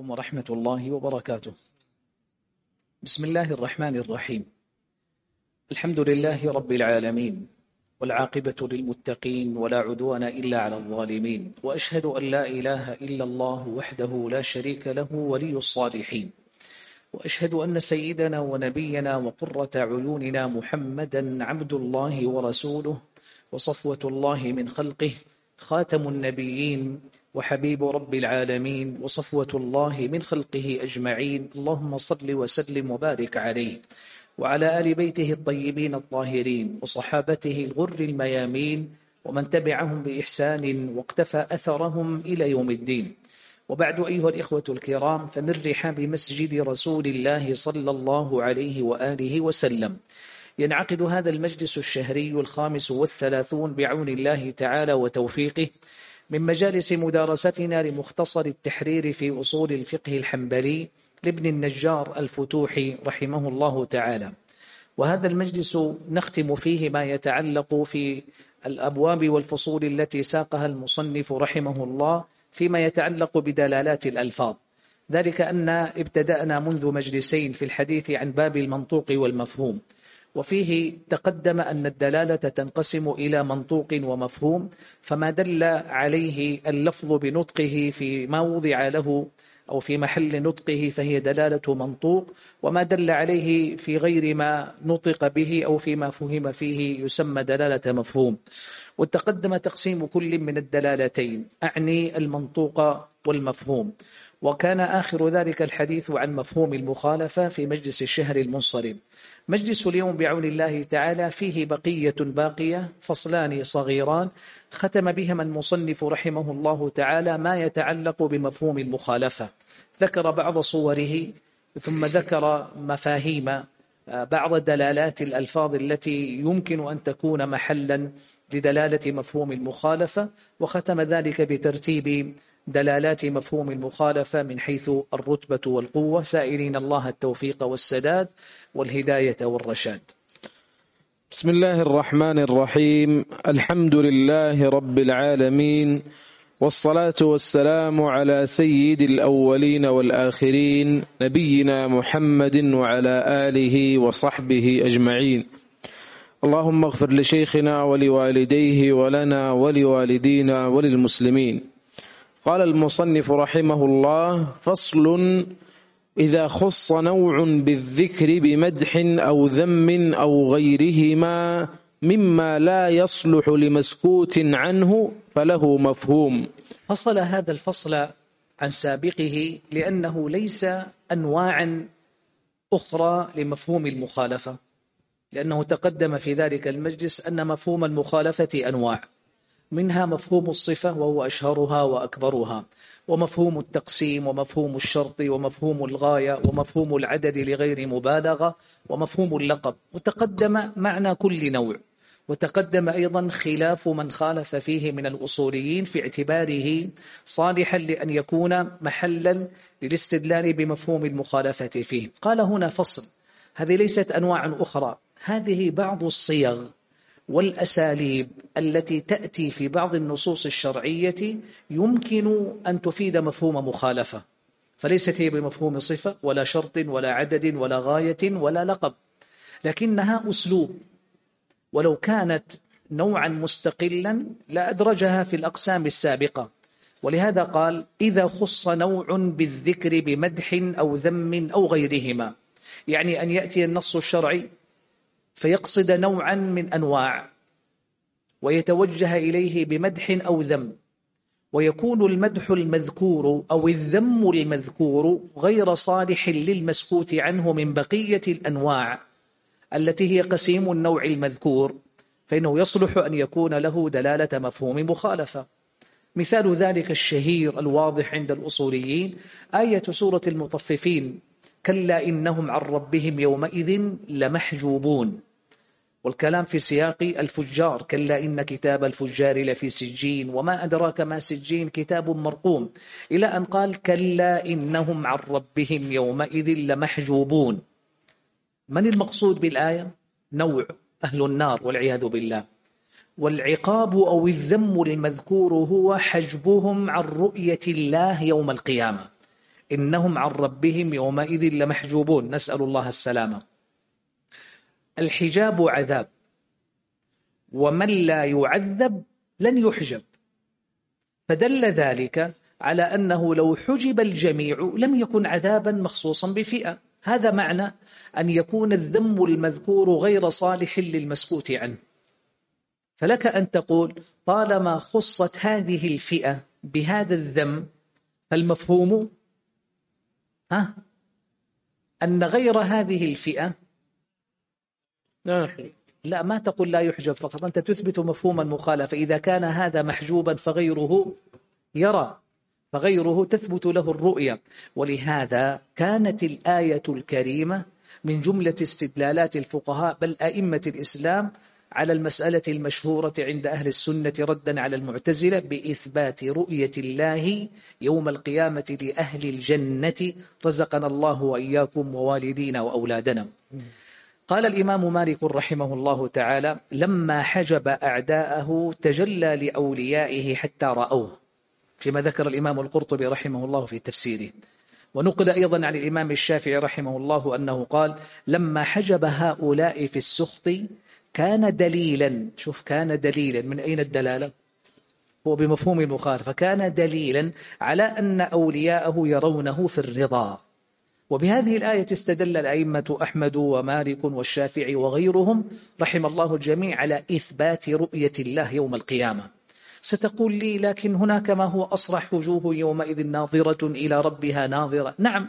عليكم ورحمة الله وبركاته. بسم الله الرحمن الرحيم. الحمد لله رب العالمين والعاقبة للمتقين ولا عدوان إلا على الظالمين وأشهد أن لا إله إلا الله وحده لا شريك له ولي الصالحين وأشهد أن سيدنا ونبينا وقرة عيوننا محمدا عبد الله ورسوله وصفوة الله من خلقه خاتم النبيين وحبيب رب العالمين وصفوة الله من خلقه أجمعين. اللهم صل وسلم وبارك عليه. وعلى آل بيته الطيبين الطاهرين وصحابته الغر الميامين ومن تبعهم بإحسان واقتفى أثرهم إلى يوم الدين. وبعد أيها الإخوة الكرام فمن رحاب مسجد رسول الله صلى الله عليه وآله وسلم. ينعقد هذا المجلس الشهري الخامس والثلاثون بعون الله تعالى وتوفيقه من مجالس مدارستنا لمختصر التحرير في أصول الفقه الحنبلي لابن النجار الفتوحي رحمه الله تعالى. وهذا المجلس نختم فيه ما يتعلق في الأبواب والفصول التي ساقها المصنف رحمه الله فيما يتعلق بدلالات الألفاظ. ذلك أن ابتدأنا منذ مجلسين في الحديث عن باب المنطوق والمفهوم. وفيه تقدم أن الدلالة تنقسم إلى منطوق ومفهوم فما دل عليه اللفظ بنطقه فيما وضع له أو في محل نطقه فهي دلالة منطوق وما دل عليه في غير ما نطق به أو فيما فهم فيه يسمى دلالة مفهوم. وتقدم تقسيم كل من الدلالتين أعني المنطوق والمفهوم. وكان آخر ذلك الحديث عن مفهوم المخالفة في مجلس الشهر المنصرم. مجلس اليوم بعون الله تعالى فيه بقية باقية فصلان صغيران ختم بهما المصنف رحمه الله تعالى ما يتعلق بمفهوم المخالفة. ذكر بعض صوره ثم ذكر مفاهيم آه، بعض دلالات الألفاظ التي يمكن أن تكون محلا لدلالة مفهوم المخالفة وختم ذلك بترتيب دلالات مفهوم المخالفة من حيث الرتبة والقوة. سائلين الله التوفيق والسداد والهداية والرشاد. بسم الله الرحمن الرحيم. الحمد لله رب العالمين والصلاة والسلام على سيد الأولين والآخرين نبينا محمد وعلى آله وصحبه أجمعين. اللهم اغفر لشيخنا ولوالديه ولنا ولوالدينا وللمسلمين. قال المصنف رحمه الله فصل إذا خص نوع بالذكر بمدح أو ذم أو غيرهما مما لا يصلح لمسكوت عنه فله مفهوم. فصل هذا الفصل عن سابقه لأنه ليس أنواعا أخرى لمفهوم المخالفة لأنه تقدم في ذلك المجلس أن مفهوم المخالفة أنواع. منها مفهوم الصفة وهو أشهرها وأكبرها ومفهوم التقسيم ومفهوم الشرط ومفهوم الغاية ومفهوم العدد لغير مبالغة ومفهوم اللقب. وتقدم معنى كل نوع. وتقدم أيضا خلاف من خالف فيه من الأصوليين في اعتباره صالحا لأن يكون محلا للاستدلال بمفهوم المخالفة فيه. قال هنا فصل. هذه ليست أنواع أخرى. هذه بعض الصيغ. والأساليب التي تأتي في بعض النصوص الشرعية يمكن أن تفيد مفهوم مخالفة. فليست هي بمفهوم صفة ولا شرط ولا عدد ولا غاية ولا لقب لكنها أسلوب. ولو كانت نوعا مستقلا لأدرجها في الأقسام السابقة. ولهذا قال إذا خص نوع بالذكر بمدح أو ذم أو غيرهما. يعني أن يأتي النص الشرعي فيقصد نوعا من أنواع ويتوجه إليه بمدح أو ذم ويكون المدح المذكور أو الذم المذكور غير صالح للمسكوت عنه من بقية الأنواع التي هي قسيم النوع المذكور فإنه يصلح أن يكون له دلالة مفهوم مخالفة. مثال ذلك الشهير الواضح عند الأصوليين آية سورة المطففين كلا إنهم عن ربهم يومئذ لمحجوبون. والكلام في سياق الفجار كلا إن كتاب الفجار لفي سجين وما أدراك ما سجين كتاب مرقوم. إلى أن قال كلا إنهم عن ربهم يومئذ لمحجوبون. من المقصود بالآية؟ نوع أهل النار والعياذ بالله. والعقاب أو الذم المذكور هو حجبهم عن رؤية الله يوم القيامة. إنهم عن ربهم يومئذ لمحجوبون. نسأل الله السلامة. الحجاب عذاب. ومن لا يعذب لن يحجب. فدل ذلك على أنه لو حجب الجميع لم يكن عذابا مخصوصا بفئة. هذا معنى أن يكون الذم المذكور غير صالح للمسكوت عنه. فلك أن تقول طالما خصت هذه الفئة بهذا الذم فالمفهوم أن غير هذه الفئة لا ما تقول لا يحجب فقط أنت تثبت مفهوم المخالفة. إذا كان هذا محجوبا فغيره يرى فغيره تثبت له الرؤية. ولهذا كانت الآية الكريمة من جملة استدلالات الفقهاء بل أئمة الإسلام على المسألة المشهورة عند أهل السنة ردا على المعتزلة بإثبات رؤية الله يوم القيامة لأهل الجنة. رزقنا الله وإياكم ووالدينا وأولادنا. قال الإمام مالك رحمه الله تعالى لما حجب أعداءه تجلى لأوليائه حتى رأوه. فيما ذكر الإمام القرطبي رحمه الله في تفسيره. ونقل أيضا عن الإمام الشافعي رحمه الله أنه قال لما حجب هؤلاء في السخط كان دليلا شوف كان دليلا من أين الدلالة؟ هو بمفهوم المخالفة. كان دليلا على أن أولياءه يرونه في الرضا. وبهذه الآية استدل الأئمة أحمد ومالك والشافعي وغيرهم رحم الله الجميع على إثبات رؤية الله يوم القيامة. ستقول لي لكن هناك ما هو أصرح وجوه يومئذ ناظرة إلى ربها ناظرة؟ نعم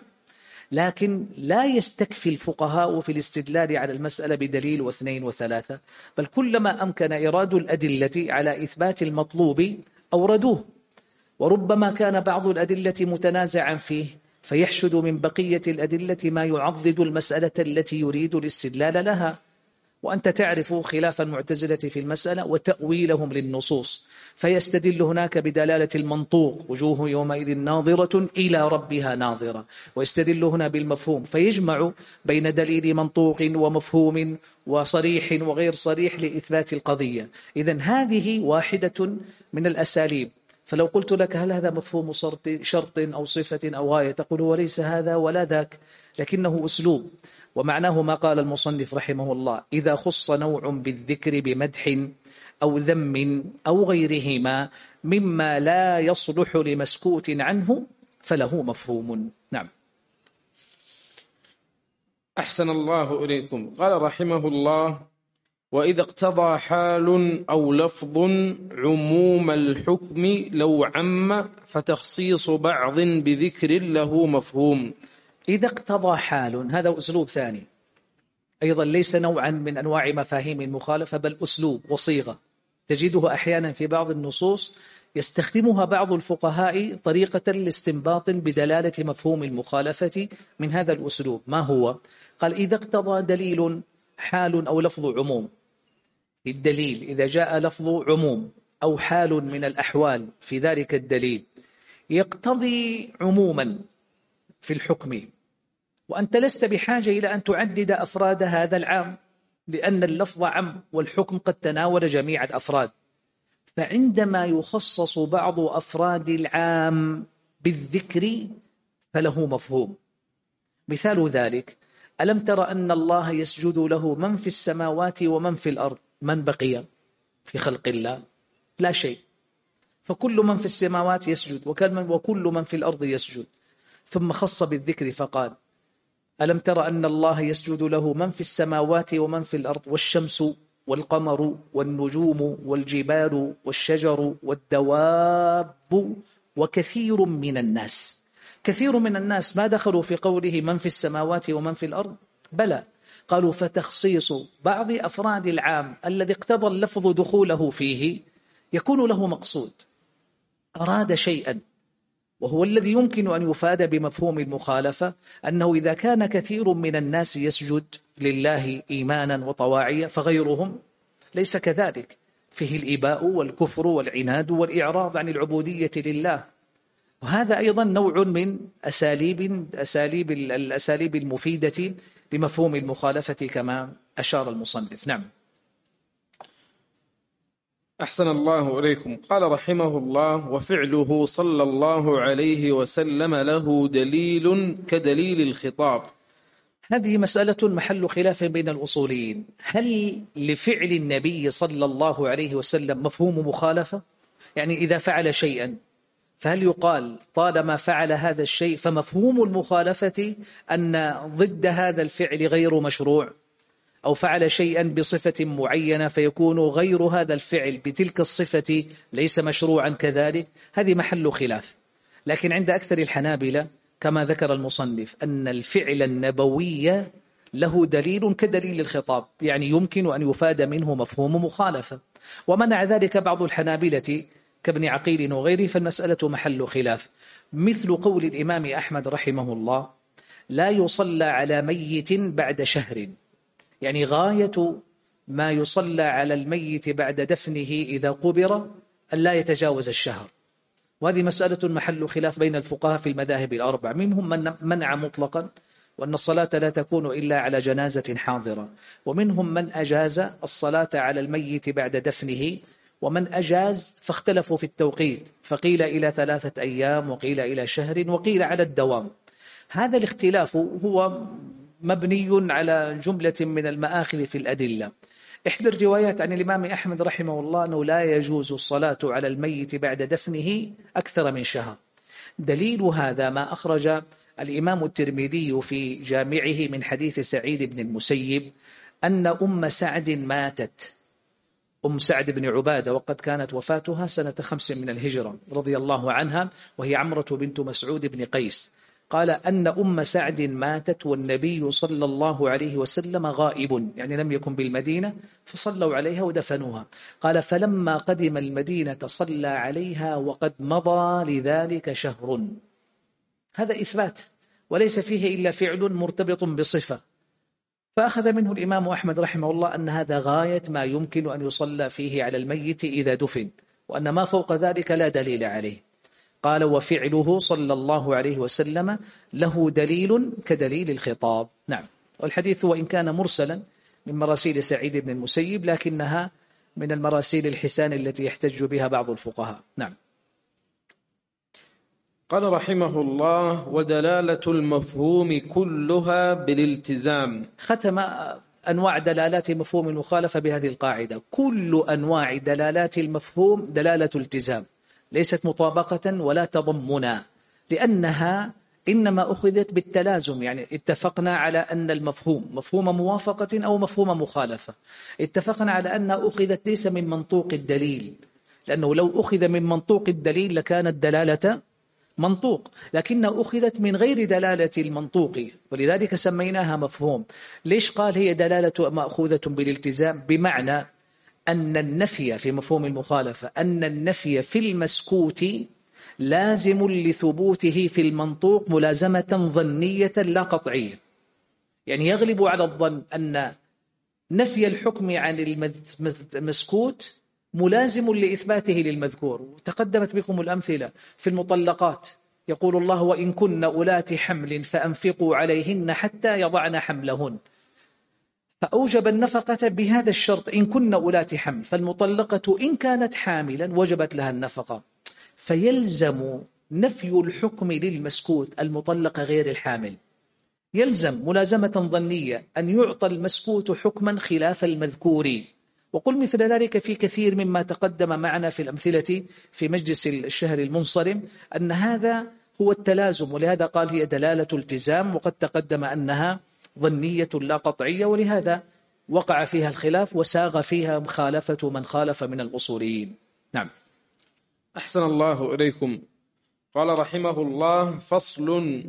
لكن لا يستكفي الفقهاء في الاستدلال على المسألة بدليل واثنين وثلاثة بل كلما أمكن إراد الأدلة على إثبات المطلوب أوردوه. وربما كان بعض الأدلة متنازعا فيه فيحشد من بقية الأدلة ما يعضد المسألة التي يريد الاستدلال لها. وأنت تعرف خلاف المعتزلة في المسألة وتأويلهم للنصوص. فيستدل هناك بدلالة المنطوق. وجوه يومئذ ناظرة إلى ربها ناظرة. ويستدل هنا بالمفهوم. فيجمع بين دليل منطوق ومفهوم وصريح وغير صريح لإثبات القضية. إذا هذه واحدة من الأساليب. فلو قلت لك هل هذا مفهوم شرط أو صفة أو غاية؟ تقول وليس هذا ولا ذاك. لكنه أسلوب. ومعناه ما قال المصنف رحمه الله إذا خص نوع بالذكر بمدح أو ذم أو غيرهما مما لا يصلح لمسكوت عنه فله مفهوم. نعم. أحسن الله إليكم. قال رحمه الله وإذا اقتضى حال أو لفظ عموم الحكم لو عم فتخصيص بعض بذكر له مفهوم. إذا اقتضى حال هذا أسلوب ثاني. أيضا ليس نوعا من أنواع مفاهيم المخالفة بل أسلوب وصيغة تجده أحيانا في بعض النصوص يستخدمها بعض الفقهاء طريقة لاستنباط بدلالة مفهوم المخالفة من هذا الأسلوب. ما هو؟ قال إذا اقتضى دليل حال أو لفظ عموم. الدليل إذا جاء لفظ عموم أو حال من الأحوال في ذلك الدليل يقتضي عموما. في الحكم. وأنت لست بحاجة إلى أن تعدد أفراد هذا العام لأن اللفظ عم والحكم قد تناول جميع الأفراد. فعندما يخصص بعض أفراد العام بالذكر فله مفهوم. مثال ذلك ألم تر أن الله يسجد له من في السماوات ومن في الأرض؟ من بقي في خلق الله؟ لا شيء. فكل من في السماوات يسجد وكل من في الأرض يسجد. ثم خص بالذكر فقال ألم تر أن الله يسجد له من في السماوات ومن في الأرض والشمس والقمر والنجوم والجبال والشجر والدواب وكثير من الناس؟ كثير من الناس ما دخلوا في قوله من في السماوات ومن في الأرض؟ بلى. قالوا فتخصيص بعض أفراد العام الذي اقتضى اللفظ دخوله فيه يكون له مقصود. أراد شيئا وهو الذي يمكن أن يفاد بمفهوم المخالفة أنه إذا كان كثير من الناس يسجد لله إيمانا وطواعية فغيرهم ليس كذلك. فيه الإباء والكفر والعناد والإعراض عن العبودية لله. وهذا أيضا نوع من أساليب أساليب الأساليب المفيدة لمفهوم المخالفة كما أشار المصنف. نعم. أحسن الله إليكم. قال رحمه الله وفعله صلى الله عليه وسلم له دليل كدليل الخطاب. هذه مسألة محل خلاف بين الأصوليين. هل لفعل النبي صلى الله عليه وسلم مفهوم مخالفة؟ يعني إذا فعل شيئا فهل يقال طالما فعل هذا الشيء فمفهوم المخالفة أن ضد هذا الفعل غير مشروع؟ أو فعل شيئا بصفة معينة فيكون غير هذا الفعل بتلك الصفة ليس مشروعا كذلك. هذه محل خلاف. لكن عند أكثر الحنابلة كما ذكر المصنف أن الفعل النبوي له دليل كدليل الخطاب يعني يمكن أن يفاد منه مفهوم مخالفة. ومنع ذلك بعض الحنابلة كابن عقيل وغيره فالمسألة محل خلاف. مثل قول الإمام أحمد رحمه الله لا يصلى على ميت بعد شهر. يعني غاية ما يصلى على الميت بعد دفنه إذا قبر أن لا يتجاوز الشهر. وهذه مسألة محل خلاف بين الفقهاء في المذاهب الأربع. منهم من منع مطلقا وأن الصلاة لا تكون إلا على جنازة حاضرة. ومنهم من أجاز الصلاة على الميت بعد دفنه. ومن أجاز فاختلفوا في التوقيت. فقيل إلى ثلاثة أيام وقيل إلى شهر وقيل على الدوام. هذا الاختلاف هو مبني على جملة من المآخذ في الأدلة. إحدى الروايات عن الإمام أحمد رحمه الله أنه لا يجوز الصلاة على الميت بعد دفنه أكثر من شهر. دليل هذا ما أخرج الإمام الترمذي في جامعه من حديث سعيد بن المسيب أن أم سعد ماتت. أم سعد بن عبادة وقد كانت وفاتها سنة خمس من الهجرة رضي الله عنها وهي عمرة بنت مسعود بن قيس. قال أن أم سعد ماتت والنبي صلى الله عليه وسلم غائب يعني لم يكن بالمدينة فصلوا عليها ودفنوها. قال فلما قدم المدينة صلى عليها وقد مضى لذلك شهر. هذا إثبات وليس فيه إلا فعل مرتبط بصفة. فأخذ منه الإمام أحمد رحمه الله أن هذا غاية ما يمكن أن يصلى فيه على الميت إذا دفن وأن ما فوق ذلك لا دليل عليه. قال وفعله صلى الله عليه وسلم له دليل كدليل الخطاب. نعم. والحديث وإن كان مرسلا من مراسيل سعيد بن المسيب لكنها من المراسيل الحسان التي يحتج بها بعض الفقهاء. نعم. قال رحمه الله ودلالة المفهوم كلها بالالتزام. ختم أنواع دلالات مفهوم المخالفة بهذه القاعدة. كل أنواع دلالات المفهوم دلالة التزام. ليست مطابقة ولا تضمنا لأنها إنما أخذت بالتلازم. يعني اتفقنا على أن المفهوم مفهوم موافقة أو مفهوم مخالفة. اتفقنا على أن أخذت ليس من منطوق الدليل لأنه لو أخذ من منطوق الدليل لكانت دلالة منطوق لكنها أخذت من غير دلالة المنطوق. ولذلك سميناها مفهوم. ليش قال هي دلالة مأخوذة بالالتزام؟ بمعنى أن النفي في مفهوم المخالفة أن النفي في المسكوت لازم لثبوته في المنطوق ملازمة ظنية لا قطعية. يعني يغلب على الظن أن نفي الحكم عن المسكوت ملازم لإثباته للمذكور. تقدمت بكم الأمثلة في المطلقات. يقول الله وإن كن أولات حمل فأنفقوا عليهن حتى يضعن حملهن. فأوجب النفقة بهذا الشرط إن كن أولات حمل فالمطلقة إن كانت حاملا وجبت لها النفقة. فيلزم نفي الحكم للمسكوت المطلق غير الحامل. يلزم ملازمة ظنية أن يعطى المسكوت حكما خلاف المذكور. وقل مثل ذلك في كثير مما تقدم معنا في الأمثلة في مجلس الشهر المنصرم أن هذا هو التلازم ولهذا قال هي دلالة التزام وقد تقدم أنها ظنية لا قطعية ولهذا وقع فيها الخلاف وساغ فيها مخالفة من خالف من الأصوليين. نعم. أحسن الله إليكم. قال رحمه الله فصل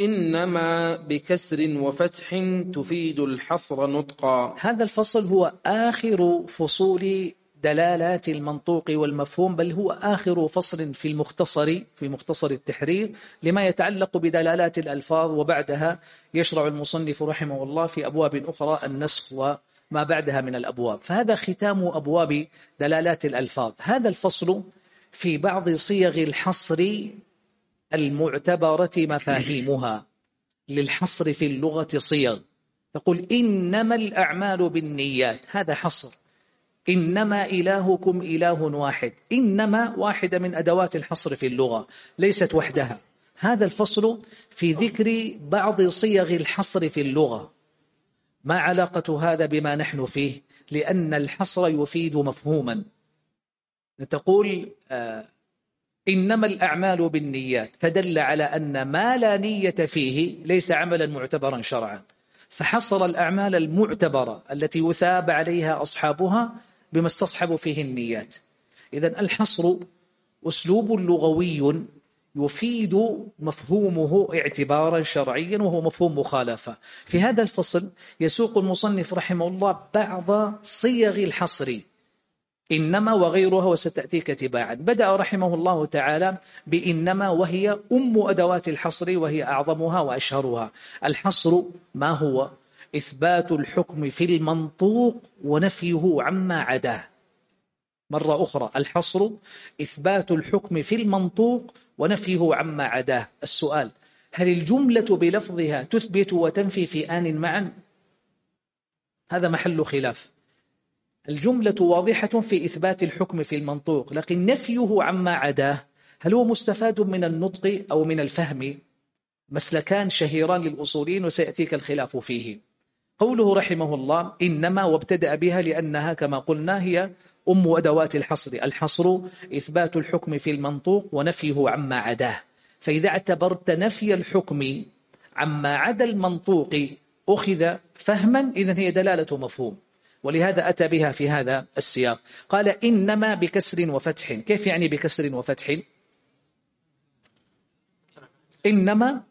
إنما بكسر وفتح تفيد الحصر نطقا. هذا الفصل هو آخر فصول دلالات المنطوق والمفهوم بل هو آخر فصل في المختصر في مختصر التحرير لما يتعلق بدلالات الألفاظ وبعدها يشرع المصنف رحمه الله في أبواب أخرى النسخ وما بعدها من الأبواب. فهذا ختام أبواب دلالات الألفاظ. هذا الفصل في بعض صيغ الحصر المعتبرة مفاهيمها. للحصر في اللغة صيغ. تقول إنما الأعمال بالنيات. هذا حصر. إنما إلهكم إله واحد. إنما واحدة من أدوات الحصر في اللغة ليست وحدها. هذا الفصل في ذكر بعض صيغ الحصر في اللغة. ما علاقة هذا بما نحن فيه؟ لأن الحصر يفيد مفهوما. تقول آه إنما الأعمال بالنيات فدل على أن ما لا نية فيه ليس عملا معتبرا شرعا. فحصر الأعمال المعتبرة التي يثاب عليها أصحابها بما استصحبوا فيه النيات. إذا الحصر أسلوب لغوي يفيد مفهومه اعتبارا شرعيا وهو مفهوم مخالفة. في هذا الفصل يسوق المصنف رحمه الله بعض صيغ الحصر. إنما وغيرها وستأتيك تباعا. بدأ رحمه الله تعالى بإنما وهي أم أدوات الحصر وهي أعظمها وأشهرها. الحصر ما هو؟ إثبات الحكم في المنطوق ونفيه عما عداه. مرة أخرى الحصر إثبات الحكم في المنطوق ونفيه عما عداه. السؤال هل الجملة بلفظها تثبت وتنفي في آن معا؟ هذا محل خلاف. الجملة واضحة في إثبات الحكم في المنطوق لكن نفيه عما عداه. هل هو مستفاد من النطق أو من الفهم؟ مسلكان شهيران للأصولين وسيأتيك الخلاف فيه. قوله رحمه الله إنما وابتدأ بها لأنها كما قلنا هي أم أدوات الحصر. الحصر إثبات الحكم في المنطوق ونفيه عما عداه. فإذا اعتبرت نفي الحكم عما عدا المنطوق أخذ فهما إذن هي دلالة مفهوم. ولهذا أتى بها في هذا السياق. قال إنما بكسر وفتح. كيف يعني بكسر وفتح؟ إنما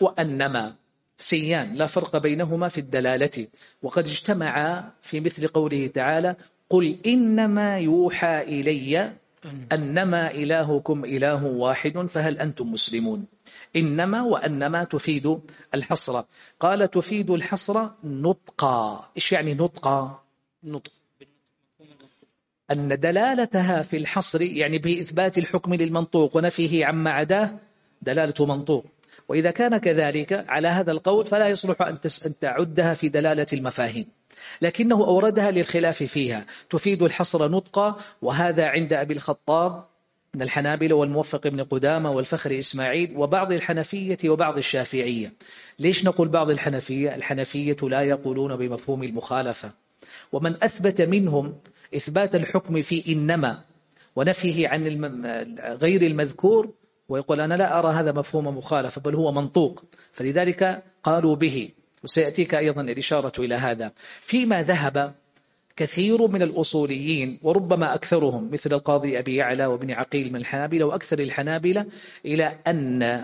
وأنما. سيان لا فرق بينهما في الدلالة. وقد اجتمعا في مثل قوله تعالى قل إنما يوحى إلي أنما إلهكم إله واحد فهل أنتم مسلمون؟ إنما وأنما تفيد الحصر. قال تفيد الحصر نطقا. إيش يعني نطقا؟ نطق. أن دلالتها في الحصر يعني بإثبات الحكم للمنطوق ونفيه عما عداه دلالة منطوق. وإذا كان كذلك على هذا القول فلا يصلح أن تعدها في دلالة المفاهيم. لكنه أوردها للخلاف فيها. تفيد الحصر نطقا وهذا عند أبي الخطاب من الحنابلة والموفق بن قدامة والفخر إسماعيل وبعض الحنفية وبعض الشافعية. ليش نقول بعض الحنفية؟ الحنفية لا يقولون بمفهوم المخالفة. ومن أثبت منهم إثبات الحكم في إنما ونفيه عن غير المذكور ويقول أنا لا أرى هذا مفهوم مخالفة بل هو منطوق. فلذلك قالوا به وسيأتيك أيضا الإشارة إلى هذا. فيما ذهب كثير من الأصوليين وربما أكثرهم مثل القاضي أبي يعلى وابن عقيل من الحنابلة وأكثر الحنابلة إلى أن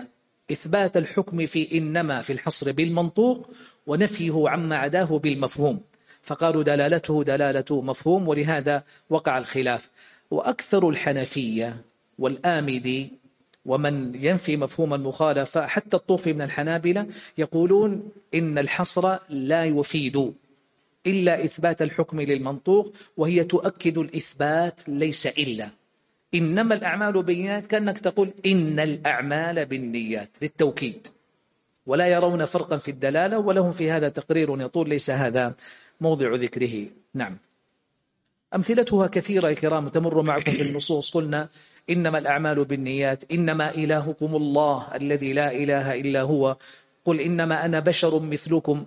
إثبات الحكم في إنما في الحصر بالمنطوق ونفيه عما عداه بالمفهوم. فقالوا دلالته دلالة مفهوم ولهذا وقع الخلاف. وأكثر الحنفية والآمدي ومن ينفي مفهوم المخالفة حتى الطوفي من الحنابلة يقولون إن الحصر لا يفيد إلا إثبات الحكم للمنطوق وهي تؤكد الإثبات ليس إلا. إنما الأعمال بالنيات كأنك تقول إن الأعمال بالنيات للتوكيد. ولا يرون فرقا في الدلالة ولهم في هذا تقرير يطول ليس هذا موضع ذكره. نعم. أمثلتها كثيرة يا كرام تمر معكم في النصوص. قلنا إنما الأعمال بالنيات إنما إلهكم الله الذي لا إله إلا هو. قل إنما أنا بشر مثلكم.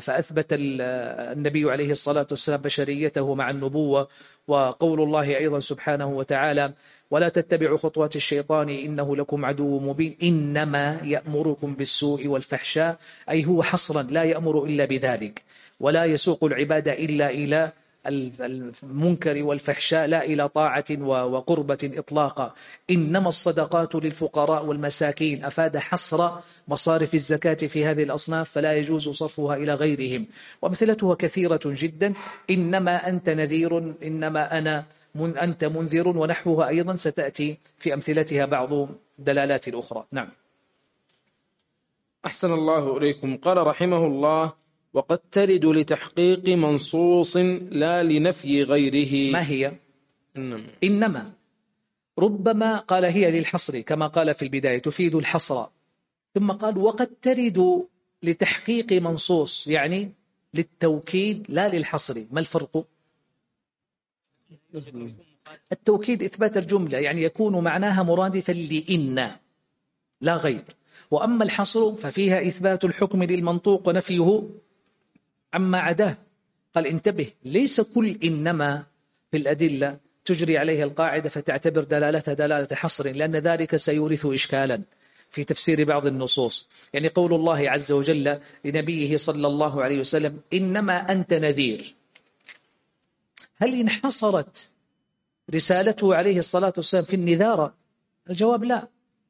فأثبت النبي عليه الصلاة والسلام بشريته مع النبوة وقول الله أيضا سبحانه وتعالى ولا تتبعوا خطوات الشيطان إنه لكم عدو مبين. إنما يأمركم بالسوء والفحشاء. أي هو حصرا لا يأمر إلا بذلك. ولا يسوق العبادة إلا إلى المنكر والفحشاء لا إلى طاعة وقربة إطلاقا. إنما الصدقات للفقراء والمساكين. أفاد حصر مصارف الزكاة في هذه الأصناف فلا يجوز صرفها إلى غيرهم. وأمثلتها كثيرة جدا. إنما أنت نذير إنما أنا من أنت منذر ونحوها أيضا. ستأتي في أمثلتها بعض الدلالات الأخرى نعم. أحسن الله إليكم. قال رحمه الله وقد ترد لتحقيق منصوص لا لنفي غيره. ما هي؟ إنما, إنما ربما قال هي للحصر كما قال في البداية تفيد الحصر. ثم قال وقد ترد لتحقيق منصوص يعني للتوكيد لا للحصر. ما الفرق؟ التوكيد إثبات الجملة يعني يكون معناها مرادفا لإن لا غير. وأما الحصر ففيها إثبات الحكم للمنطوق ونفيه عما عداه قال انتبه ليس كل إنما في الأدلة تجري عليه القاعدة فتعتبر دلالتها دلالة حصر لأن ذلك سيورث إشكالا في تفسير بعض النصوص. يعني قول الله عز وجل لنبيه صلى الله عليه وسلم إنما أنت نذير. هل انحصرت رسالته عليه الصلاة والسلام في النذارة؟ الجواب لا.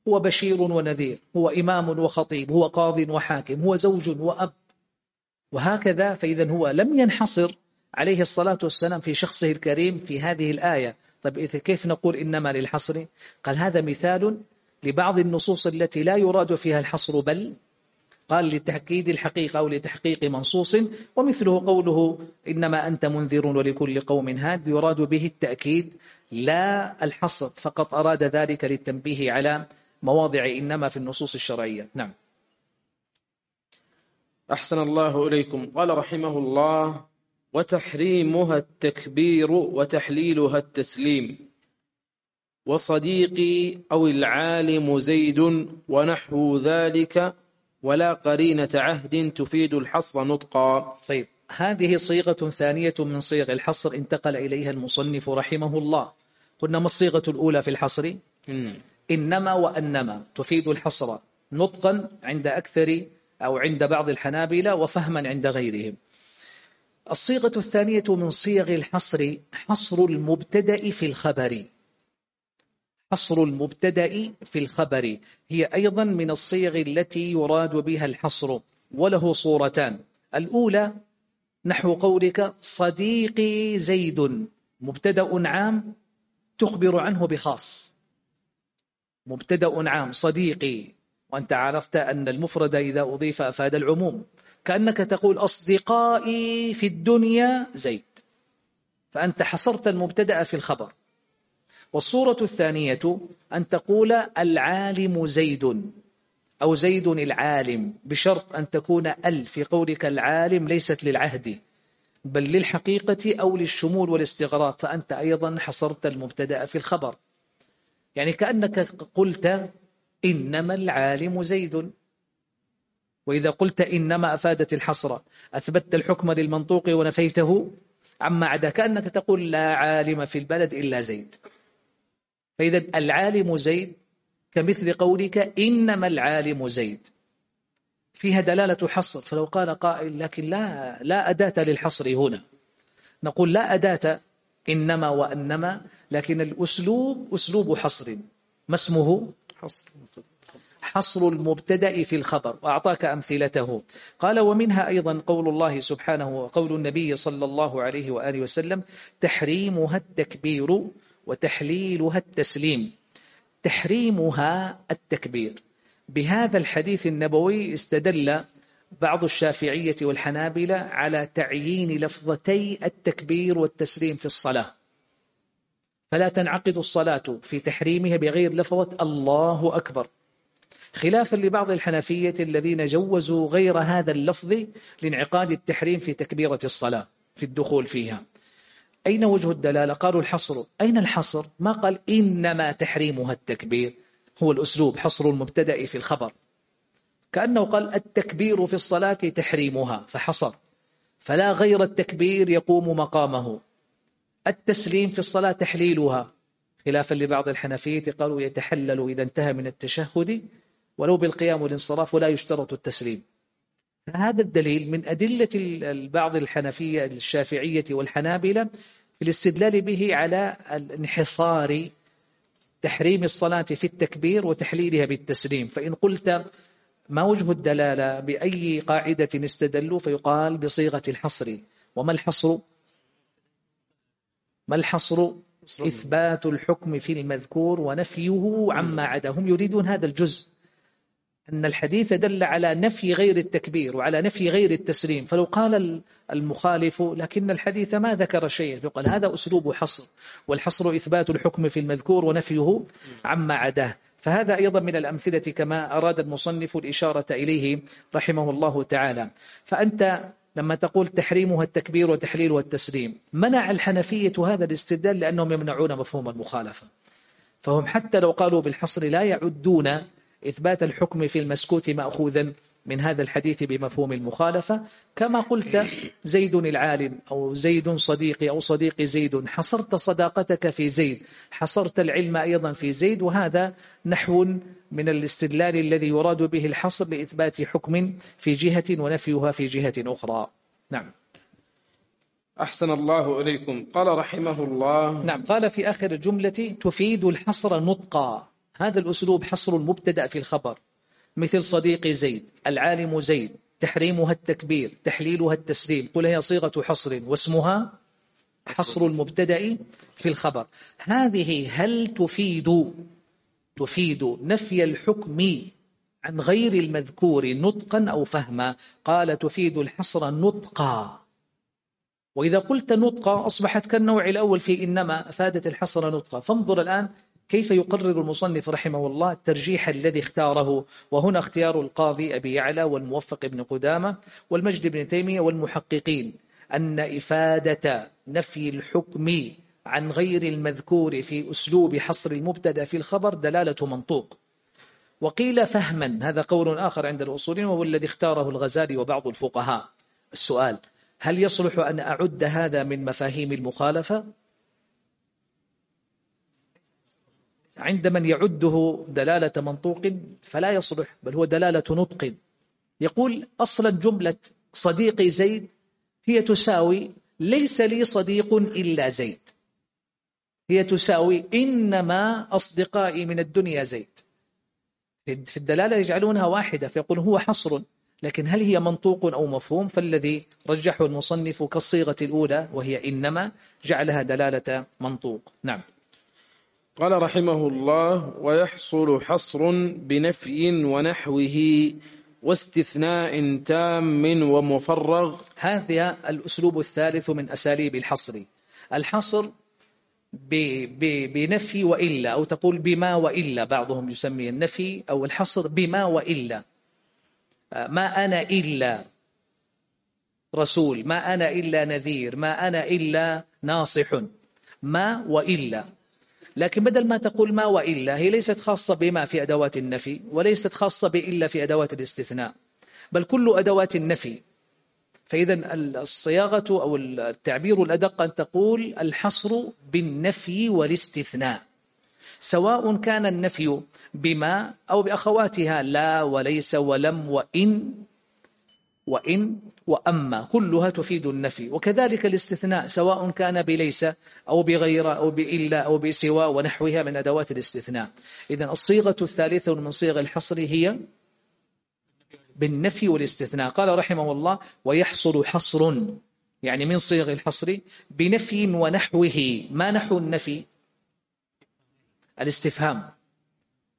هو بشير ونذير هو إمام وخطيب هو قاض وحاكم هو زوج وأب. وهكذا فإذا هو لم ينحصر عليه الصلاة والسلام في شخصه الكريم في هذه الآية. طيب كيف نقول إنما للحصر؟ قال هذا مثال لبعض النصوص التي لا يراد فيها الحصر بل قال لتأكيد الحقيقة أو لتحقيق منصوص ومثله قوله إنما أنت منذر ولكل قوم هاد يراد به التأكيد لا الحصر فقط أراد ذلك للتنبيه على مواضع إنما في النصوص الشرعية. نعم. أحسن الله إليكم. قال رحمه الله وتحريمها التكبير وتحليلها التسليم. وصديقي أو العالم زيد ونحو ذلك ولا قرينة عهد تفيد الحصر نطقا. طيب هذه صيغة ثانية من صيغ الحصر انتقل إليها المصنف رحمه الله. قلنا ما الصيغة الأولى في الحصر؟ إنما وأنما تفيد الحصر نطقا عند أكثر أو عند بعض الحنابلة وفهما عند غيرهم. الصيغة الثانية من صيغ الحصر حصر المبتدأ في الخبر. حصر المبتدأ في الخبر. هي أيضا من الصيغ التي يراد بها الحصر وله صورتان. الأولى نحو قولك صديقي زيد مبتدأ عام تخبر عنه بخاص. مبتدأ عام صديقي. وأنت عرفت أن المفرد إذا أضيف أفاد العموم. كأنك تقول أصدقائي في الدنيا زيد. فأنت حصرت المبتدأ في الخبر. والصورة الثانية أن تقول العالم زيد أو زيد العالم بشرط أن تكون ال في قولك العالم ليست للعهد بل للحقيقة أو للشمول والاستغراق فأنت أيضا حصرت المبتدأ في الخبر. يعني كأنك قلت إنما العالم زيد. وإذا قلت إنما أفادت الحصر أثبتت الحكم للمنطوق ونفيته عما عدا كأنك تقول لا عالم في البلد إلا زيد. فإذا العالم زيد كمثل قولك إنما العالم زيد. فيها دلالة حصر. فلو قال قائل لكن لا لا أداة للحصر هنا. نقول لا أداة إنما وأنما لكن الأسلوب أسلوب حصر. ما اسمه؟ حصر المبتدأ في الخبر وأعطاك أمثلته. قال ومنها أيضا قول الله سبحانه وقول النبي صلى الله عليه وآله وسلم تحريمها التكبير وتحليلها التسليم. تحريمها التكبير. بهذا الحديث النبوي استدل بعض الشافعية والحنابلة على تعيين لفظتي التكبير والتسليم في الصلاة. فلا تنعقد الصلاة في تحريمها بغير لفظة الله أكبر. خلافا لبعض الحنفية الذين جوزوا غير هذا اللفظ لانعقاد التحريم في تكبيرة الصلاة في الدخول فيها. أين وجه الدلالة؟ قالوا الحصر. أين الحصر؟ ما قال إنما تحريمها التكبير. هو الأسلوب حصر المبتدأ في الخبر. كأنه قال التكبير في الصلاة تحريمها فحصر. فلا غير التكبير يقوم مقامه. التسليم في الصلاة تحليلها. خلافا لبعض الحنفية قالوا يتحلل إذا انتهى من التشهد ولو بالقيام والانصراف ولا يشترط التسليم. هذا الدليل من أدلة بعض الحنفية الشافعية والحنابلة في الاستدلال به على الانحصار تحريم الصلاة في التكبير وتحليلها بالتسليم. فإن قلت ما وجه الدلالة بأي قاعدة استدلوا فيقال بصيغة الحصر. وما الحصر؟ ما الحصر؟ إثبات الحكم في المذكور ونفيه عما عداهم. يريدون هذا الجزء أن الحديث دل على نفي غير التكبير وعلى نفي غير التسليم. فلو قال المخالف لكن الحديث ما ذكر شيء فقال هذا أسلوب حصر والحصر إثبات الحكم في المذكور ونفيه عما عداه. فهذا أيضا من الأمثلة كما أراد المصنف الإشارة إليه رحمه الله تعالى. فأنت لما تقول تحريمها التكبير وتحليلها التسليم منع الحنفية هذا الاستدلال لأنهم يمنعون مفهوم المخالفة. فهم حتى لو قالوا بالحصر لا يعدون إثبات الحكم في المسكوت مأخوذا. من هذا الحديث بمفهوم المخالفة. كما قلت زيد العالم أو زيد صديقي أو صديقي زيد حصرت صداقتك في زيد حصرت العلم أيضا في زيد وهذا نحو من الاستدلال الذي يراد به الحصر لإثبات حكم في جهة ونفيها في جهة أخرى. نعم. أحسن الله إليكم. قال رحمه الله. نعم. قال في آخر الجملة تفيد الحصر نطقا. هذا الأسلوب حصر المبتدأ في الخبر. مثل صديقي زيد العالم زيد تحريمها التكبير تحليلها التسليم قل هي صيغة حصر واسمها حصر المبتدأ في الخبر. هذه هل تفيد تفيد نفي الحكم عن غير المذكور نطقا أو فهما؟ قال تفيد الحصر نطقا. وإذا قلت نطقا أصبحت كالنوع الأول في إنما أفادت الحصر نطقا. فانظر الآن كيف يقرر المصنف رحمه الله الترجيح الذي اختاره؟ وهنا اختيار القاضي أبي يعلى والموفق بن قدامة والمجد بن تيمية والمحققين أن إفادة نفي الحكم عن غير المذكور في أسلوب حصر المبتدأ في الخبر دلالة منطوق. وقيل فهما هذا قول آخر عند الأصولين وهو الذي اختاره الغزالي وبعض الفقهاء. السؤال هل يصلح أن أعد هذا من مفاهيم المخالفة؟ عند من يعده دلالة منطوق فلا يصلح بل هو دلالة نطق. يقول أصلا جملة صديقي زيد هي تساوي ليس لي صديق إلا زيد. هي تساوي إنما أصدقائي من الدنيا زيد. في الدلالة يجعلونها واحدة فيقول هو حصر. لكن هل هي منطوق أو مفهوم؟ فالذي رجحه المصنف كالصيغة الأولى وهي إنما جعلها دلالة منطوق. نعم. قال رحمه الله ويحصل حصر بنفي ونحوه واستثناء تام ومفرغ. هذا الأسلوب الثالث من أساليب الحصر. الحصر بنفي وإلا أو تقول بما وإلا بعضهم يسمي النفي أو الحصر بما وإلا. ما أنا إلا رسول ما أنا إلا نذير ما أنا إلا ناصح ما وإلا. لكن بدل ما تقول ما وإلا هي ليست خاصة بما في أدوات النفي وليست خاصة بإلا في أدوات الاستثناء بل كل أدوات النفي. فإذا الصياغة أو التعبير الأدق أن تقول الحصر بالنفي والاستثناء سواء كان النفي بما أو بأخواتها لا وليس ولم وإن وإن وأما كلها تفيد النفي. وكذلك الاستثناء سواء كان بليس أو بغير أو بإلا أو بسوى ونحوها من أدوات الاستثناء. إذن الصيغة الثالثة من صيغ الحصر هي بالنفي والاستثناء. قال رحمه الله ويحصل حصر يعني من صيغ الحصر بنفي ونحوه. ما نحو النفي؟ الاستفهام.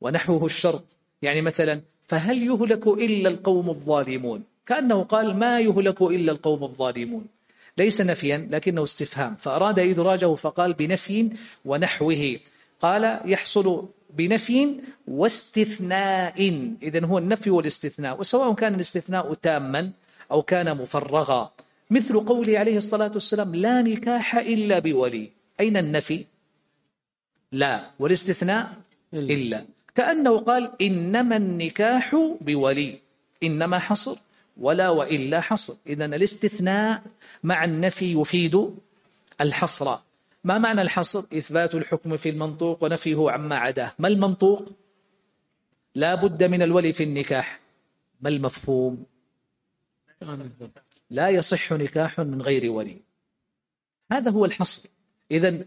ونحوه الشرط. يعني مثلا فهل يهلك إلا القوم الظالمون؟ كأنه قال ما يهلك إلا القوم الظالمون. ليس نفيا لكنه استفهام. فأراد إدراجه فقال بنفي ونحوه. قال يحصل بنفي واستثناء. إذا هو النفي والاستثناء. وسواء كان الاستثناء تاما أو كان مفرغا. مثل قوله عليه الصلاة والسلام لا نكاح إلا بولي. أين النفي؟ لا. والاستثناء؟ إلا. كأنه قال إنما النكاح بولي. إنما حصر. ولا وإلا حصر. إذا الاستثناء مع النفي يفيد الحصر. ما معنى الحصر؟ إثبات الحكم في المنطوق ونفيه عما عداه. ما المنطوق؟ لا بد من الولي في النكاح. ما المفهوم؟ لا يصح نكاح من غير ولي. هذا هو الحصر. إذا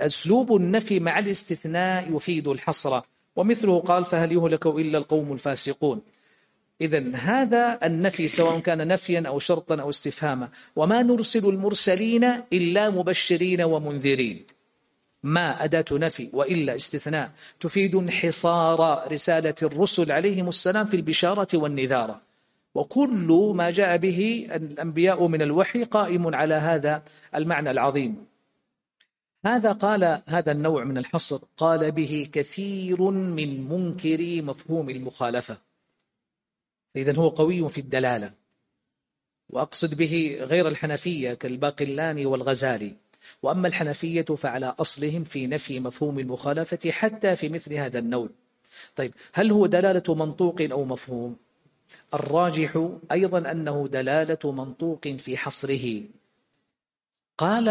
أسلوب النفي مع الاستثناء يفيد الحصر. ومثله قال فهل يهلك إلا القوم الفاسقون؟ إذا هذا النفي سواء كان نفيا أو شرطا أو استفهاما. وما نرسل المرسلين إلا مبشرين ومنذرين. ما أداة نفي وإلا استثناء. تفيد انحصار رسالة الرسل عليهم السلام في البشارة والنذارة. وكل ما جاء به الأنبياء من الوحي قائم على هذا المعنى العظيم. هذا قال هذا النوع من الحصر قال به كثير من منكري مفهوم المخالفة. إذا هو قوي في الدلالة. وأقصد به غير الحنفية كالباقلاني والغزالي. وأما الحنفية فعلى أصلهم في نفي مفهوم المخالفة حتى في مثل هذا النوع. طيب هل هو دلالة منطوق أو مفهوم؟ الراجح أيضا أنه دلالة منطوق في حصره. قال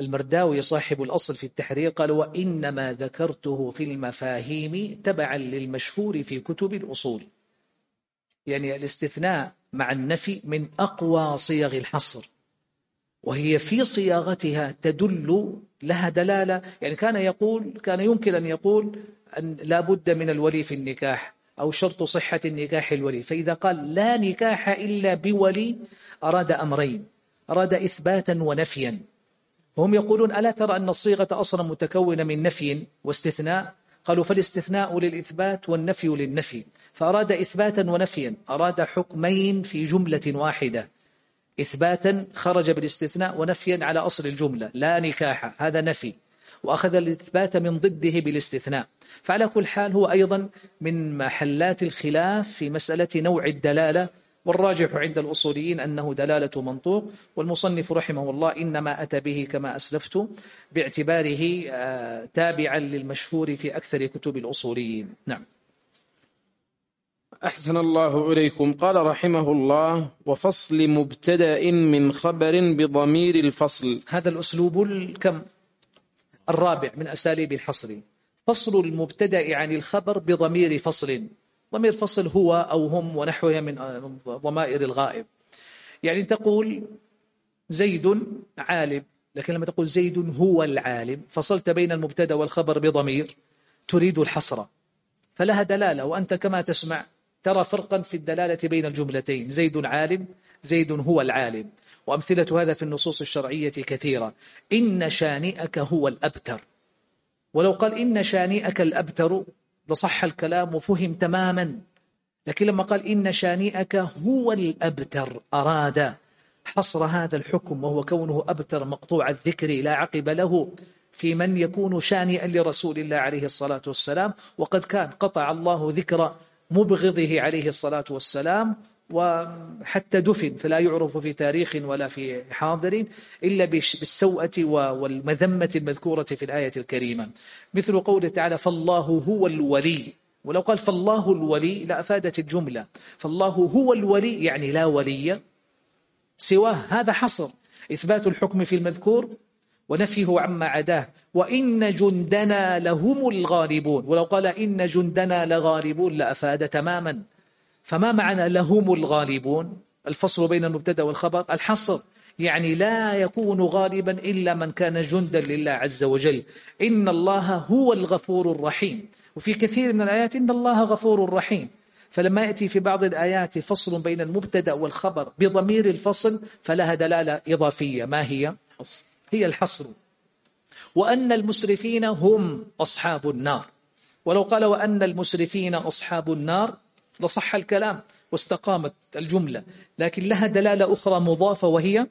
المرداوي صاحب الأصل في التحرير قال وإنما ذكرته في المفاهيم تبعا للمشهور في كتب الأصول. يعني الاستثناء مع النفي من أقوى صيغ الحصر وهي في صياغتها تدل لها دلالة يعني كان يقول كان يمكن أن يقول أن لا بد من الولي في النكاح أو شرط صحة النكاح الولي فإذا قال لا نكاح إلا بولي أراد أمرين أراد إثباتا ونفيا وهم يقولون ألا ترى أن الصيغة أصلا متكونة من نفي واستثناء قالوا فالاستثناء للإثبات والنفي للنفي. فأراد إثباتا ونفيا أراد حكمين في جملة واحدة. إثباتا خرج بالاستثناء ونفيا على أصل الجملة لا نكاح هذا نفي. وأخذ الإثبات من ضده بالاستثناء. فعلى كل حال هو أيضا من محلات الخلاف في مسألة نوع الدلالة والراجح عند الأصوليين أنه دلالة منطوق والمصنف رحمه الله إنما أتى به كما أسلفت باعتباره آه، تابعا للمشهور في أكثر كتب الأصوليين. نعم. أحسن الله إليكم. قال رحمه الله وفصل مبتدأ من خبر بضمير الفصل. هذا الأسلوب الكم؟ الرابع من أساليب الحصر. فصل المبتدأ عن الخبر بضمير فصل. ضمير فصل هو أو هم ونحوها من ضمائر الغائب. يعني تقول زيد عالم لكن لما تقول زيد هو العالم فصلت بين المبتدأ والخبر بضمير تريد الحصر. فلها دلالة وأنت كما تسمع ترى فرقا في الدلالة بين الجملتين زيد عالم زيد هو العالم. وأمثلة هذا في النصوص الشرعية كثيرة. إن شانئك هو الأبتر. ولو قال إن شانئك الأبتر لصح الكلام وفهم تماما. لكن لما قال إن شانئك هو الأبتر أراد حصر هذا الحكم وهو كونه أبتر مقطوع الذكر لا عقب له في من يكون شانئا لرسول الله عليه الصلاة والسلام. وقد كان قطع الله ذكر مبغضه عليه الصلاة والسلام وحتى دفن فلا يعرف في تاريخ ولا في حاضر إلا بالسوءة والمذمة المذكورة في الآية الكريمة. مثل قوله تعالى فالله هو الولي ولو قال فالله الولي لأفادت الجملة. فالله هو الولي يعني لا ولي سواه. هذا حصر. إثبات الحكم في المذكور ونفيه عما عداه. وإن جندنا لهم الغالبون. ولو قال إن جندنا لغالبون لأفاد تماما. فما معنى لهم الغالبون؟ الفصل بين المبتدأ والخبر؟ الحصر. يعني لا يكون غالبا إلا من كان جندا لله عز وجل. إن الله هو الغفور الرحيم. وفي كثير من الآيات إن الله غفور رحيم. فلما يأتي في بعض الآيات فصل بين المبتدأ والخبر بضمير الفصل فلها دلالة إضافية. ما هي؟ هي الحصر. وأن المسرفين هم أصحاب النار. ولو قال وأن المسرفين أصحاب النار لصح الكلام واستقامت الجملة لكن لها دلالة أخرى مضافة وهي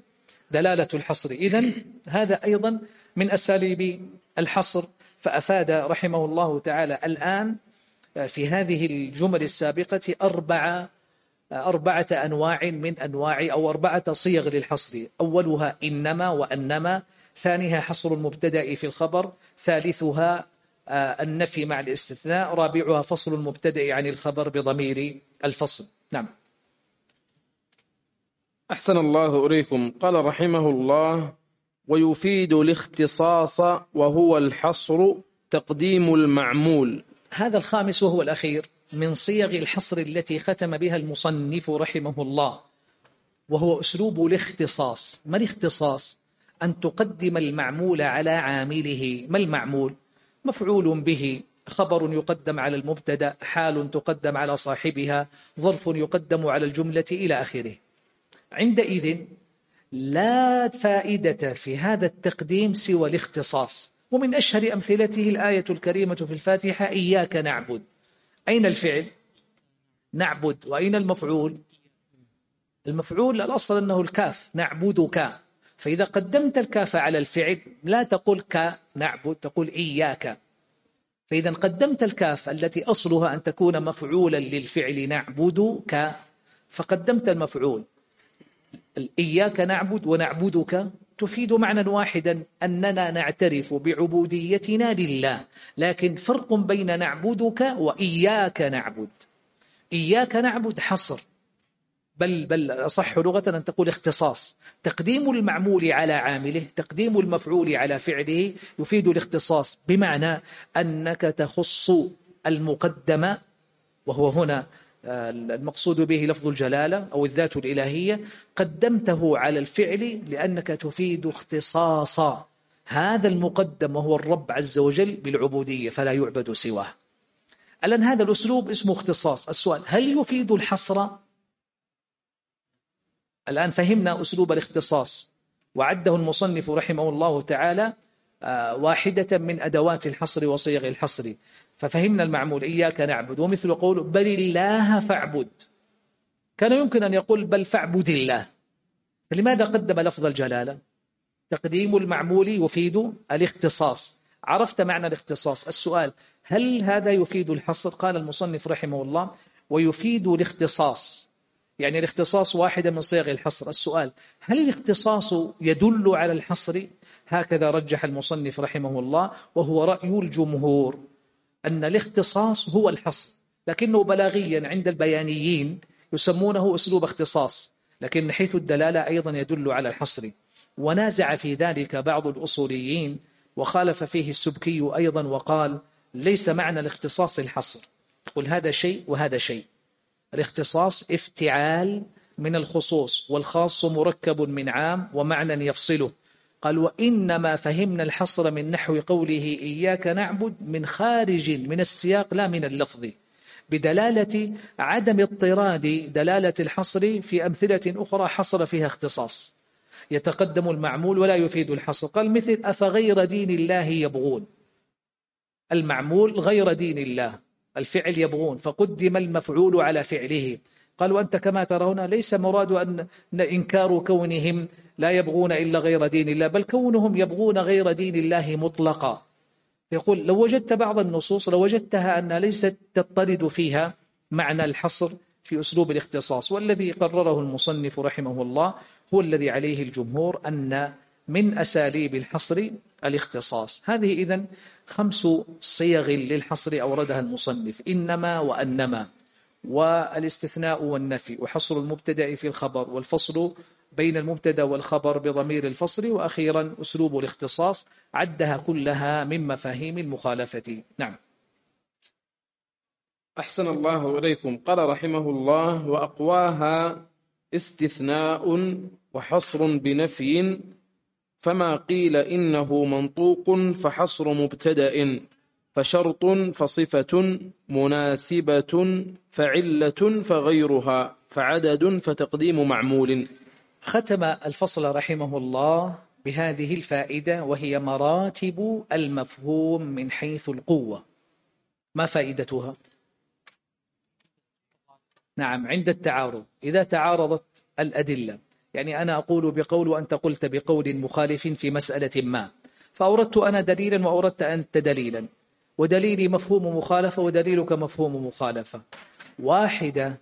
دلالة الحصر. إذا هذا أيضا من أساليب الحصر. فأفاد رحمه الله تعالى الآن في هذه الجمل السابقة أربعة أربعة أنواع من أنواع أو أربعة صيغ للحصر. أولها إنما وأنما ثانيها حصر المبتدأ في الخبر ثالثها النفي مع الاستثناء رابعها فصل المبتدأ عن الخبر بضمير الفصل. نعم. أحسن الله إليكم. قال رحمه الله ويفيد الاختصاص وهو الحصر تقديم المعمول. هذا الخامس وهو الأخير من صيغ الحصر التي ختم بها المصنف رحمه الله وهو أسلوب الاختصاص. ما الاختصاص؟ أن تقدم المعمول على عامله. ما المعمول؟ مفعول به. خبر يقدم على المبتدا حال تقدم على صاحبها ظرف يقدم على الجملة إلى آخره. عندئذ لا فائدة في هذا التقديم سوى الاختصاص. ومن أشهر أمثلته الآية الكريمة في الفاتحة إياك نعبد. أين الفعل؟ نعبد. وأين المفعول؟ المفعول الأصل أنه الكاف نعبدك. فإذا قدمت الكاف على الفعل لا تقول ك نعبد تقول إياك. فإذا قدمت الكاف التي أصلها أن تكون مفعولا للفعل نعبدك فقدمت المفعول. إياك نعبد ونعبدك تفيد معنى واحدا أننا نعترف بعبوديتنا لله. لكن فرق بين نعبدك وإياك نعبد. إياك نعبد حصر. بل بل أصح لغة أن تقول اختصاص. تقديم المعمول على عامله تقديم المفعول على فعله يفيد الاختصاص بمعنى أنك تخص المقدم وهو هنا آه، المقصود به لفظ الجلالة أو الذات الإلهية قدمته على الفعل لأنك تفيد اختصاصا. هذا المقدم وهو الرب عز وجل بالعبودية فلا يعبد سواه. الآن هذا الأسلوب اسمه اختصاص. السؤال هل يفيد الحصر؟ الآن فهمنا أسلوب الاختصاص. وعده المصنف رحمه الله تعالى آه، واحدة من أدوات الحصر وصيغ الحصر. ففهمنا المعمول إياك نعبد. ومثل قول بل الله فاعبد. كان يمكن أن يقول بل فاعبد الله. فلماذا قدم لفظ الجلالة؟ تقديم المعمول يفيد الاختصاص. عرفت معنى الاختصاص؟ السؤال هل هذا يفيد الحصر؟ قال المصنف رحمه الله ويفيد الاختصاص. يعني الاختصاص واحدة من صيغ الحصر. السؤال هل الاختصاص يدل على الحصر؟ هكذا رجح المصنف رحمه الله وهو رأي الجمهور أن الاختصاص هو الحصر. لكنه بلاغيا عند البيانيين يسمونه أسلوب اختصاص. لكن من حيث الدلالة أيضا يدل على الحصر. ونازع في ذلك بعض الأصوليين وخالف فيه السبكي أيضا وقال ليس معنى الاختصاص الحصر. قل هذا شيء وهذا شيء. الاختصاص افتعال من الخصوص والخاص مركب من عام ومعنى يفصله. قال وإنما فهمنا الحصر من نحو قوله إياك نعبد من خارج من السياق لا من اللفظ. بدلالة عدم اضطراد دلالة الحصر في أمثلة أخرى حصر فيها اختصاص. يتقدم المعمول ولا يفيد الحصر. قال مثل أفغير دين الله يبغون. المعمول غير دين الله. الفعل يبغون فقدم المفعول على فعله. قال وأنت كما ترون ليس مراد أن إنكار كونهم لا يبغون إلا غير دين الله بل كونهم يبغون غير دين الله مطلقا. يقول لو وجدت بعض النصوص لوجدتها أنها ليست تطرد فيها معنى الحصر في أسلوب الاختصاص والذي قرره المصنف رحمه الله هو الذي عليه الجمهور أن من أساليب الحصر الاختصاص. هذه إذن خمس صيغ للحصر أوردها المصنف إنما وأنما. والاستثناء والنفي وحصر المبتدأ في الخبر والفصل بين المبتدأ والخبر بضمير الفصل وأخيرا أسلوب الاختصاص عدها كلها من مفاهيم المخالفة. نعم. أحسن الله إليكم. قال رحمه الله وأقواها استثناء وحصر بنفي. فما قيل إنه منطوق فحصر مبتدأ فشرط فصفة مناسبة فعلة فغيرها فعدد فتقديم معمول. ختم الفصل رحمه الله بهذه الفائدة وهي مراتب المفهوم من حيث القوة. ما فائدتها؟ نعم عند التعارض. إذا تعارضت الأدلة. يعني أنا أقول بقول وأنت قلت بقول مخالف في مسألة ما. فأوردت أنا دليلا وأوردت أنت دليلا. ودليلي مفهوم مخالفة ودليلك مفهوم مخالفة. واحدة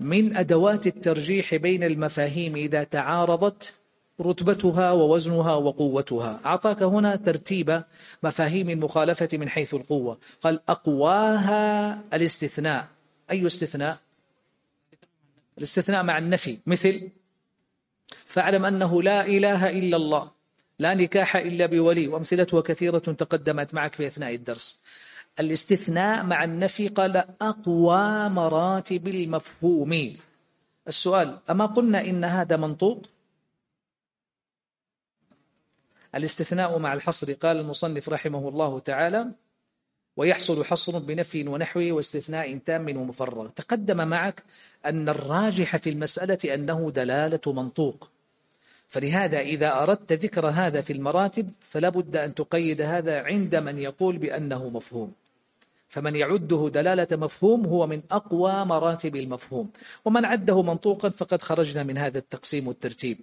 من أدوات الترجيح بين المفاهيم إذا تعارضت رتبتها ووزنها وقوتها. أعطاك هنا ترتيب مفاهيم المخالفة من حيث القوة. قال أقواها الاستثناء. أي استثناء؟ الاستثناء مع النفي. مثل فاعلم أنه لا إله إلا الله لا نكاح إلا بولي وأمثلتها كثيرة تقدمت معك في أثناء الدرس. الاستثناء مع النفي قال أقوى مراتب المفهوم. السؤال أما قلنا إن هذا منطوق؟ الاستثناء مع الحصر قال المصنف رحمه الله تعالى ويحصل حصر بنفي ونحوه واستثناء تام ومفرغ. تقدم معك أن الراجح في المسألة أنه دلالة منطوق. فلهذا إذا أردت ذكر هذا في المراتب فلا بد أن تقيد هذا عند من يقول بأنه مفهوم. فمن يعده دلالة مفهوم هو من أقوى مراتب المفهوم. ومن عده منطوقا فقد خرجنا من هذا التقسيم والترتيب.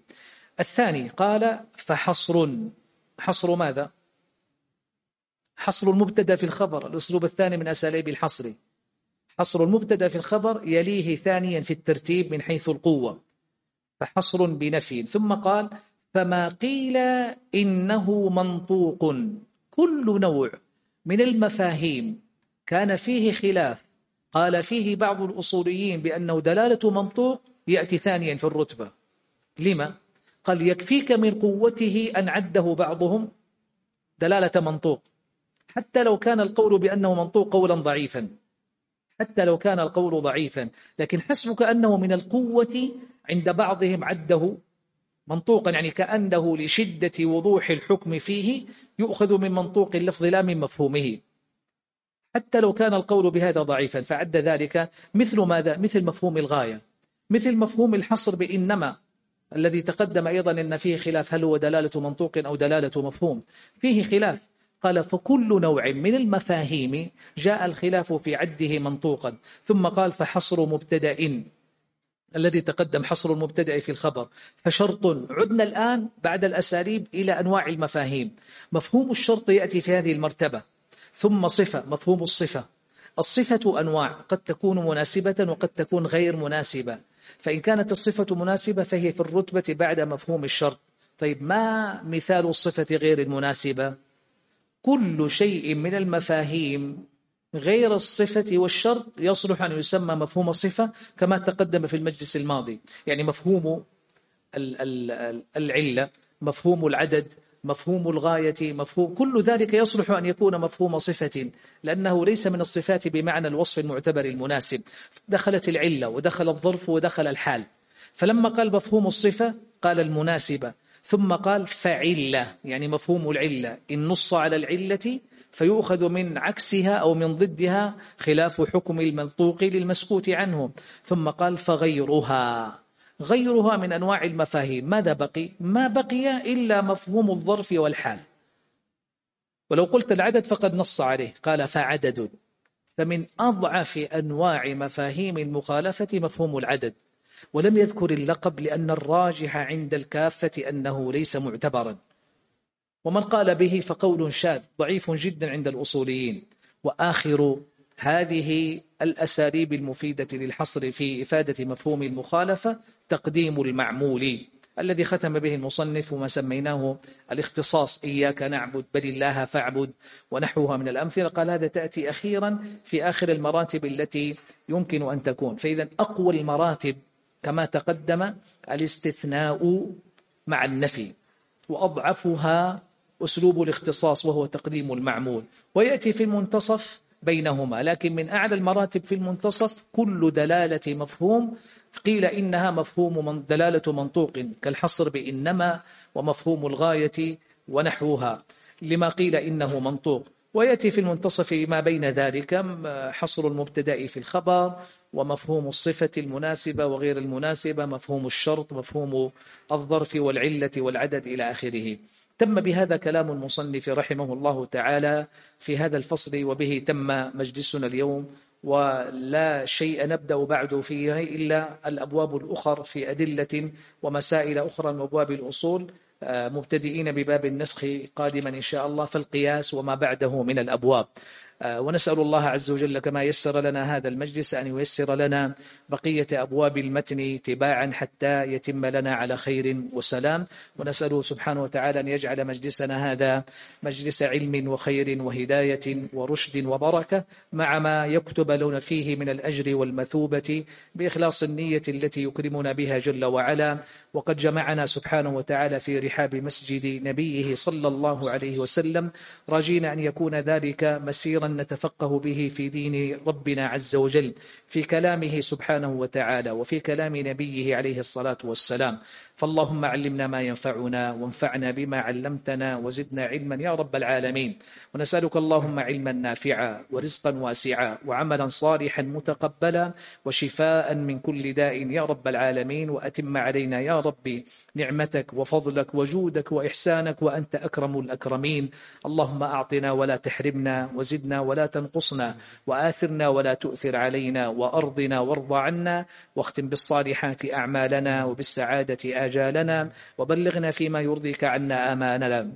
الثاني قال فحصر. حصر ماذا؟ حصر المبتدأ في الخبر الأسلوب الثاني من أساليب الحصر. حصر المبتدأ في الخبر يليه ثانيا في الترتيب من حيث القوة فحصر بنفي. ثم قال فما قيل إنه منطوق كل نوع من المفاهيم كان فيه خلاف. قال فيه بعض الأصوليين بأنه دلالة منطوق يأتي ثانيا في الرتبة. لما؟ قال يكفيك من قوته أن عده بعضهم دلالة منطوق. حتى لو كان القول بأنه منطوق قولا ضعيفا. حتى لو كان القول ضعيفا. لكن حسبك أنه من القوة عند بعضهم عده. منطوقا يعني كأنه لشدة وضوح الحكم فيه يؤخذ من منطوق اللفظ لا من مفهومه. حتى لو كان القول بهذا ضعيفا فعد ذلك مثل ماذا؟ مثل مفهوم الغاية. مثل مفهوم الحصر بإنما الذي تقدم أيضا أن فيه خلاف هل هو دلالة منطوق أو دلالة مفهوم. فيه خلاف. قال فكل نوع من المفاهيم جاء الخلاف في عده منطوقا. ثم قال فحصر مبتدأ. الذي تقدم حصر المبتدأ في الخبر. فشرط عدنا الآن بعد الأساليب إلى أنواع المفاهيم. مفهوم الشرط يأتي في هذه المرتبة. ثم صفة مفهوم الصفة. الصفة أنواع قد تكون مناسبة وقد تكون غير مناسبة. فإن كانت الصفة مناسبة فهي في الرتبة بعد مفهوم الشرط. طيب ما مثال الصفة غير المناسبة؟ كل شيء من المفاهيم غير الصفة والشرط يصلح أن يسمى مفهوم الصفة كما تقدم في المجلس الماضي. يعني مفهوم العلة مفهوم العدد مفهوم الغاية مفهوم كل ذلك يصلح أن يكون مفهوم صفة لأنه ليس من الصفات بمعنى الوصف المعتبر المناسب. دخلت العلة ودخل الظرف ودخل الحال. فلما قال مفهوم الصفة قال المناسبة. ثم قال فعلة يعني مفهوم العلة. إن نص على العلة فيؤخذ من عكسها أو من ضدها خلاف حكم المنطوق للمسكوت عنه. ثم قال فغيرها. غيرها من أنواع المفاهيم. ماذا بقي؟ ما بقي إلا مفهوم الظرف والحال. ولو قلت العدد فقد نص عليه. قال فعدد. فمن أضعف أنواع مفاهيم المخالفة مفهوم العدد. ولم يذكر اللقب لأن الراجح عند الكافة أنه ليس معتبرا. ومن قال به فقول شاذ ضعيف جدا عند الأصوليين. وآخر هذه الأساليب المفيدة للحصر في إفادة مفهوم المخالفة تقديم المعمول الذي ختم به المصنف وما سميناه الاختصاص إياك نعبد بل الله فاعبد ونحوها من الأمثلة. قال هذا تأتي أخيرا في آخر المراتب التي يمكن أن تكون. فإذا أقوى المراتب كما تقدم الاستثناء مع النفي وأضعفها أسلوب الاختصاص وهو تقديم المعمول. ويأتي في المنتصف بينهما لكن من أعلى المراتب في المنتصف كل دلالة مفهوم. قيل إنها مفهوم من دلالة منطوق كالحصر بإنما ومفهوم الغاية ونحوها لما قيل إنه منطوق. ويأتي في المنتصف ما بين ذلك حصر المبتدأ في الخبر ومفهوم الصفة المناسبة وغير المناسبة مفهوم الشرط مفهوم الظرف والعلة والعدد إلى آخره. تم بهذا كلام المصنف رحمه الله تعالى في هذا الفصل وبه تم مجلسنا اليوم ولا شيء نبدأ بعد فيه إلا الأبواب الأخر في أدلة ومسائل أخرى من أبواب الأصول. مبتدئين بباب النسخ قادما إن شاء الله فالقياس وما بعده من الأبواب. آه، ونسأل الله عز وجل كما يسر لنا هذا المجلس أن ييسر لنا بقية أبواب المتن تباعا حتى يتم لنا على خير وسلام. ونسأله سبحانه وتعالى أن يجعل مجلسنا هذا مجلس علم وخير وهداية ورشد وبركة مع ما يكتب لنا فيه من الأجر والمثوبة بإخلاص النية التي يكرمنا بها جل وعلا. وقد جمعنا سبحانه وتعالى في رحاب مسجد نبيه صلى الله عليه وسلم. راجين أن يكون ذلك مسيرا نتفقه به في دين ربنا عز وجل في كلامه سبحانه وتعالى وفي كلام نبيه عليه الصلاة والسلام. فاللهم علمنا ما ينفعنا وانفعنا بما علمتنا وزدنا علما يا رب العالمين. ونسألك اللهم علما نافعا ورزقا واسعا وعملا صالحا متقبلا وشفاء من كل داء يا رب العالمين. وأتم علينا يا ربي نعمتك وفضلك وجودك وإحسانك وأنت أكرم الأكرمين. اللهم أعطنا ولا تحرمنا وزدنا ولا تنقصنا وآثرنا ولا تؤثر علينا وأرضنا وارض عنا واختم بالصالحات أعمالنا وبالسعادة آجالنا. وبلغنا فيما يرضيك عنا آماننا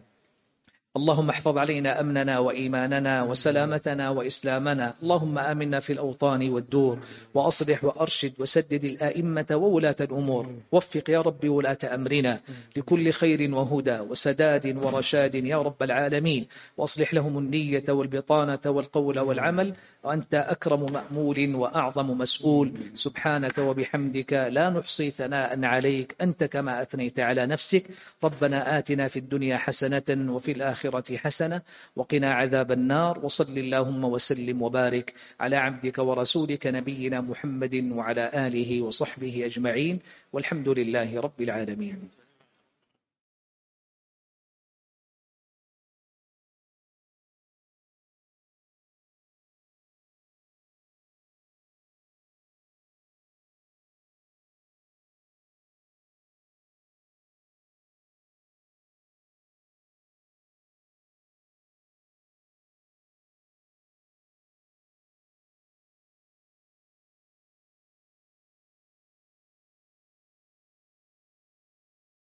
اللهم احفظ علينا أمننا وإيماننا وسلامتنا وإسلامنا. اللهم آمنا في الأوطان والدور وأصلح وأرشد وسدد الآئمة وولاة الأمور. وفق يا رب ولاة أمرنا لكل خير وهدى وسداد ورشاد يا رب العالمين. وأصلح لهم النية والبطانة والقول والعمل. وأنت أكرم مأمول وأعظم مسؤول. سبحانك وبحمدك لا نحصي ثناء عليك. أنت كما أثنيت على نفسك. ربنا آتنا في الدنيا حسنة وفي الآخرة حسنة وقنا عذاب النار وصل اللهم وسلم وبارك على عبدك ورسولك نبينا محمد وعلى آله وصحبه أجمعين والحمد لله رب العالمين.